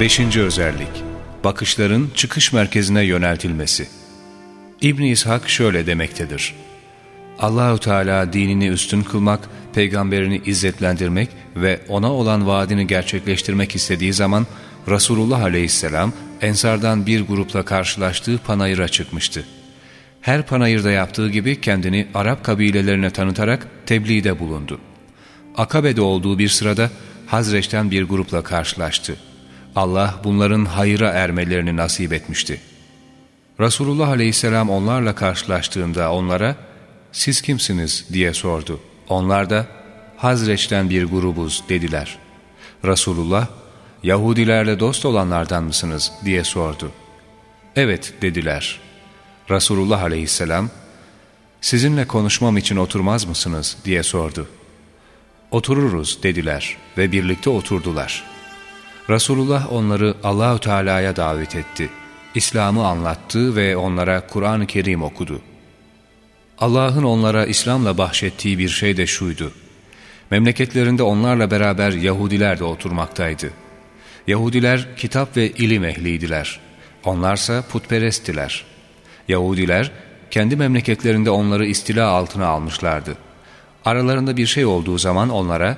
Beşinci özellik, bakışların çıkış merkezine yöneltilmesi. İbn İshak şöyle demektedir. Allahü Teala dinini üstün kılmak, peygamberini izzetlendirmek ve ona olan vaadini gerçekleştirmek istediği zaman Resulullah Aleyhisselam Ensardan bir grupla karşılaştığı panayıra çıkmıştı. Her panayırda yaptığı gibi kendini Arap kabilelerine tanıtarak tebliğde bulundu. Akabe'de olduğu bir sırada Hazreç'ten bir grupla karşılaştı. Allah bunların hayıra ermelerini nasip etmişti. Resulullah aleyhisselam onlarla karşılaştığında onlara ''Siz kimsiniz?'' diye sordu. Onlar da ''Hazreç'ten bir grubuz'' dediler. Resulullah ''Yahudilerle dost olanlardan mısınız?'' diye sordu. ''Evet'' dediler. Resulullah aleyhisselam ''Sizinle konuşmam için oturmaz mısınız?'' diye sordu. ''Otururuz'' dediler ve birlikte oturdular. Resulullah onları Allahü Teala'ya davet etti. İslam'ı anlattı ve onlara Kur'an-ı Kerim okudu. Allah'ın onlara İslam'la bahşettiği bir şey de şuydu. Memleketlerinde onlarla beraber Yahudiler de oturmaktaydı. Yahudiler kitap ve ilim ehliydiler. Onlarsa putperesttiler. Yahudiler kendi memleketlerinde onları istila altına almışlardı. Aralarında bir şey olduğu zaman onlara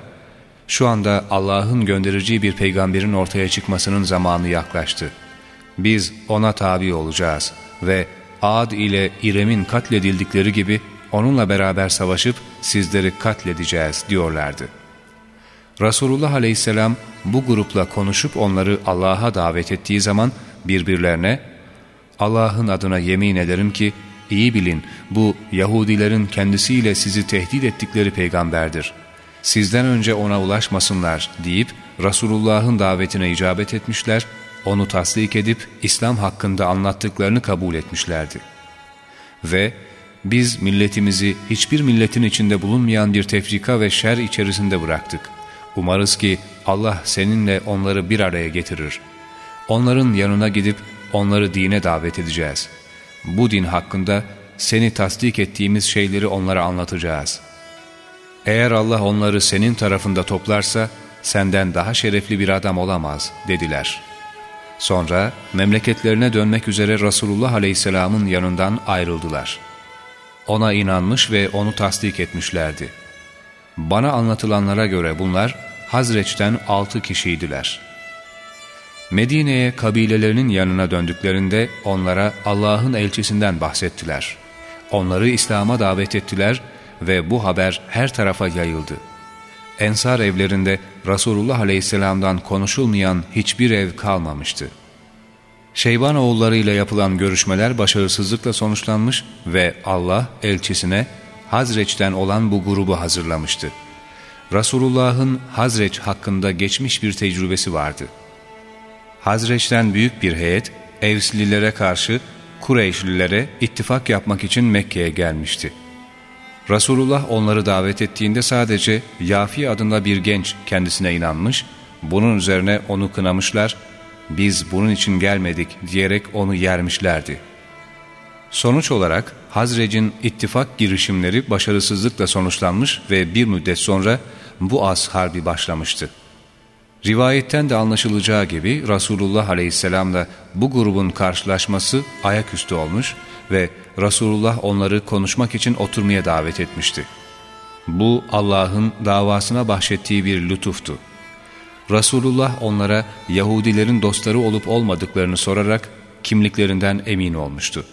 şu anda Allah'ın göndereceği bir peygamberin ortaya çıkmasının zamanı yaklaştı. Biz ona tabi olacağız ve Ad ile İrem'in katledildikleri gibi onunla beraber savaşıp sizleri katledeceğiz diyorlardı. Resulullah aleyhisselam bu grupla konuşup onları Allah'a davet ettiği zaman birbirlerine Allah'ın adına yemin ederim ki iyi bilin bu Yahudilerin kendisiyle sizi tehdit ettikleri peygamberdir sizden önce ona ulaşmasınlar deyip Resulullah'ın davetine icabet etmişler, onu tasdik edip İslam hakkında anlattıklarını kabul etmişlerdi. Ve biz milletimizi hiçbir milletin içinde bulunmayan bir tefrika ve şer içerisinde bıraktık. Umarız ki Allah seninle onları bir araya getirir. Onların yanına gidip onları dine davet edeceğiz. Bu din hakkında seni tasdik ettiğimiz şeyleri onlara anlatacağız.'' Eğer Allah onları senin tarafında toplarsa senden daha şerefli bir adam olamaz dediler. Sonra memleketlerine dönmek üzere Resulullah Aleyhisselam'ın yanından ayrıldılar. Ona inanmış ve onu tasdik etmişlerdi. Bana anlatılanlara göre bunlar Hazreç'ten altı kişiydiler. Medine'ye kabilelerinin yanına döndüklerinde onlara Allah'ın elçisinden bahsettiler. Onları İslam'a davet ettiler ve bu haber her tarafa yayıldı. Ensar evlerinde Resulullah Aleyhisselam'dan konuşulmayan hiçbir ev kalmamıştı. Şeyban oğullarıyla yapılan görüşmeler başarısızlıkla sonuçlanmış ve Allah elçisine Hazreç'ten olan bu grubu hazırlamıştı. Resulullah'ın Hazreç hakkında geçmiş bir tecrübesi vardı. Hazreç'ten büyük bir heyet Evslilere karşı Kureyşlilere ittifak yapmak için Mekke'ye gelmişti. Resulullah onları davet ettiğinde sadece Yafi adında bir genç kendisine inanmış, bunun üzerine onu kınamışlar, biz bunun için gelmedik diyerek onu yermişlerdi. Sonuç olarak Hazrec'in ittifak girişimleri başarısızlıkla sonuçlanmış ve bir müddet sonra bu az harbi başlamıştı. Rivayetten de anlaşılacağı gibi Resulullah Aleyhisselam'la bu grubun karşılaşması ayaküstü olmuş ve Resulullah onları konuşmak için oturmaya davet etmişti. Bu Allah'ın davasına bahşettiği bir lütuftu. Resulullah onlara Yahudilerin dostları olup olmadıklarını sorarak kimliklerinden emin olmuştu.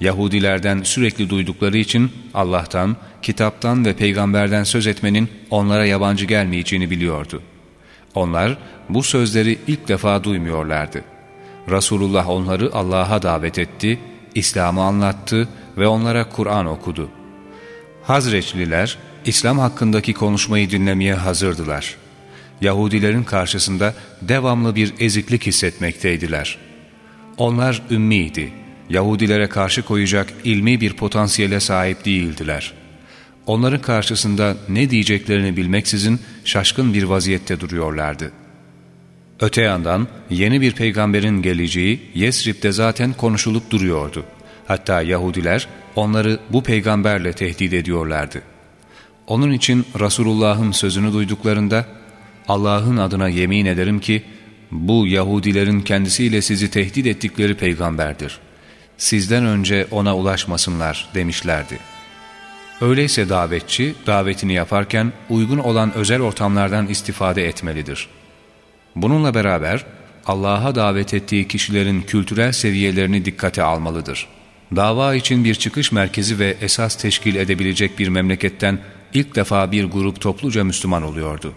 Yahudilerden sürekli duydukları için Allah'tan, kitaptan ve peygamberden söz etmenin onlara yabancı gelmeyeceğini biliyordu. Onlar bu sözleri ilk defa duymuyorlardı. Resulullah onları Allah'a davet etti İslam'ı anlattı ve onlara Kur'an okudu. Hazreçliler, İslam hakkındaki konuşmayı dinlemeye hazırdılar. Yahudilerin karşısında devamlı bir eziklik hissetmekteydiler. Onlar ümmiydi. Yahudilere karşı koyacak ilmi bir potansiyele sahip değildiler. Onların karşısında ne diyeceklerini bilmeksizin şaşkın bir vaziyette duruyorlardı.'' Öte yandan yeni bir peygamberin geleceği Yesrib'de zaten konuşulup duruyordu. Hatta Yahudiler onları bu peygamberle tehdit ediyorlardı. Onun için Resulullah'ın sözünü duyduklarında Allah'ın adına yemin ederim ki bu Yahudilerin kendisiyle sizi tehdit ettikleri peygamberdir. Sizden önce ona ulaşmasınlar demişlerdi. Öyleyse davetçi davetini yaparken uygun olan özel ortamlardan istifade etmelidir. Bununla beraber Allah'a davet ettiği kişilerin kültürel seviyelerini dikkate almalıdır. Dava için bir çıkış merkezi ve esas teşkil edebilecek bir memleketten ilk defa bir grup topluca Müslüman oluyordu.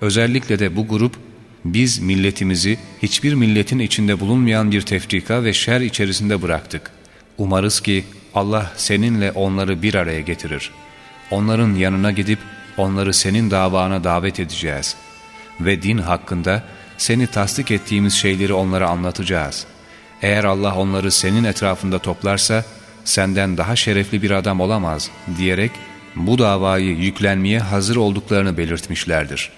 Özellikle de bu grup, biz milletimizi hiçbir milletin içinde bulunmayan bir tefrika ve şer içerisinde bıraktık. Umarız ki Allah seninle onları bir araya getirir. Onların yanına gidip onları senin davana davet edeceğiz. Ve din hakkında seni tasdik ettiğimiz şeyleri onlara anlatacağız. Eğer Allah onları senin etrafında toplarsa senden daha şerefli bir adam olamaz diyerek bu davayı yüklenmeye hazır olduklarını belirtmişlerdir.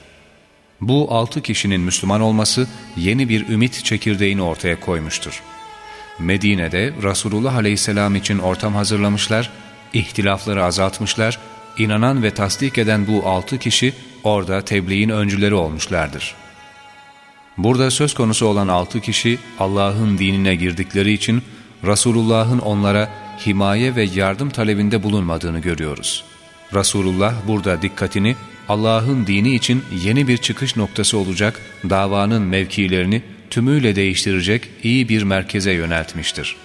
Bu altı kişinin Müslüman olması yeni bir ümit çekirdeğini ortaya koymuştur. Medine'de Resulullah Aleyhisselam için ortam hazırlamışlar, ihtilafları azaltmışlar, inanan ve tasdik eden bu altı kişi orada tebliğin öncüleri olmuşlardır. Burada söz konusu olan altı kişi Allah'ın dinine girdikleri için Resulullah'ın onlara himaye ve yardım talebinde bulunmadığını görüyoruz. Resulullah burada dikkatini Allah'ın dini için yeni bir çıkış noktası olacak davanın mevkilerini tümüyle değiştirecek iyi bir merkeze yöneltmiştir.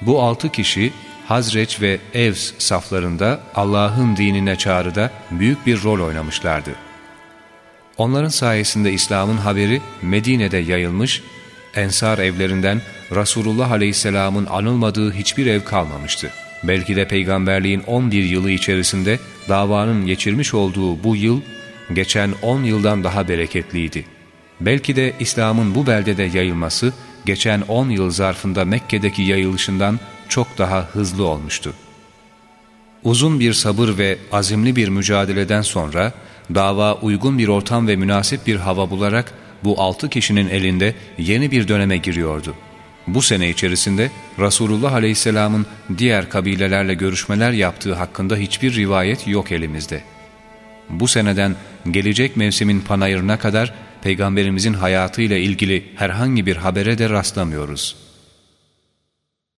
Bu altı kişi Hazreç ve Evs saflarında Allah'ın dinine çağrıda büyük bir rol oynamışlardı. Onların sayesinde İslam'ın haberi Medine'de yayılmış, Ensar evlerinden Resulullah Aleyhisselam'ın anılmadığı hiçbir ev kalmamıştı. Belki de peygamberliğin 11 yılı içerisinde davanın geçirmiş olduğu bu yıl, geçen 10 yıldan daha bereketliydi. Belki de İslam'ın bu beldede yayılması, geçen 10 yıl zarfında Mekke'deki yayılışından çok daha hızlı olmuştu. Uzun bir sabır ve azimli bir mücadeleden sonra, dava uygun bir ortam ve münasip bir hava bularak bu altı kişinin elinde yeni bir döneme giriyordu. Bu sene içerisinde Resulullah Aleyhisselam'ın diğer kabilelerle görüşmeler yaptığı hakkında hiçbir rivayet yok elimizde. Bu seneden gelecek mevsimin panayırına kadar Peygamberimizin hayatıyla ilgili herhangi bir habere de rastlamıyoruz.''